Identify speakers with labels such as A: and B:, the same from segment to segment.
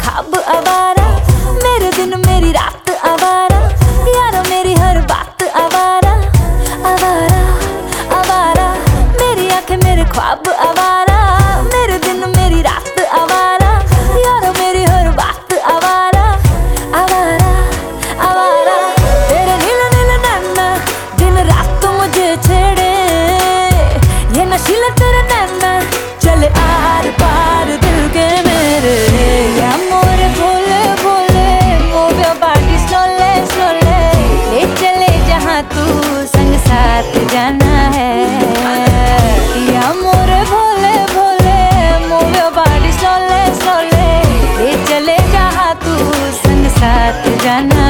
A: खाब आवारा, मेरे दिन मेरी रात आवारा मेरी हर बात आवारा आवारा आवारा, मेरी आँखें मेरे ख्वाब आवारा, मेरे दिन मेरी रात आवारा मेरी हर बात आवारा आवारा आवारा। तेरे नील नील दिन रात मुझे छेड़े, ये नशीला तेरा साथ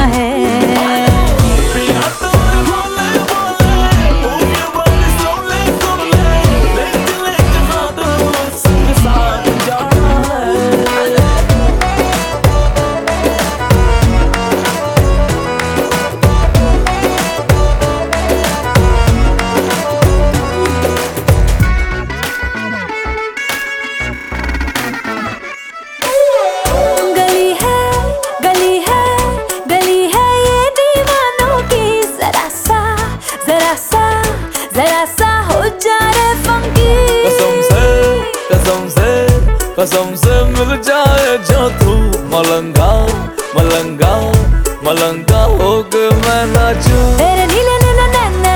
B: कसम से मिल जाए जो तू। मलंगा मलंगा मलंगा हो के मैं नाचूं
A: तेरे नीले नीले नैना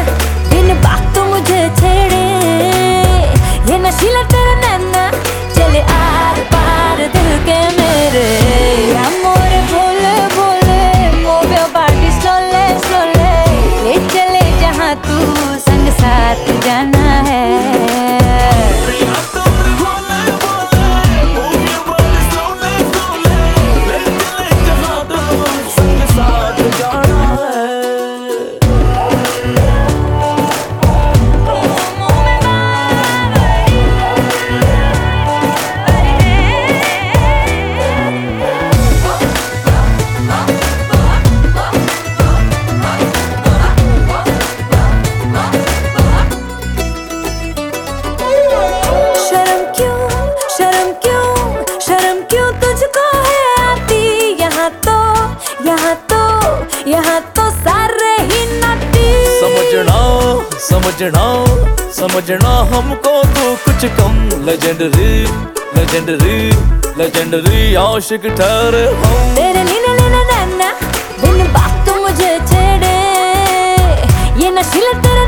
A: दिन बात तो मुझे छेड़े। ये नशीला तेरा नैना, चले आर पार दिल के मेरे। या भोले भोले मोबे बाटी सोले सोले। ले चले जहाँ तू संग साथ जाना। यहाँ तो यहाँ तो सारे ही नटी समझना
B: समझना समझना हमको तो कुछ कम। लेजेंडरी लेजेंडरी लेजेंडरी आशिक ठहरे हम।
A: तेरे ना ना ना बिन बात तो मुझे छेड़े। ये नशीला तेरे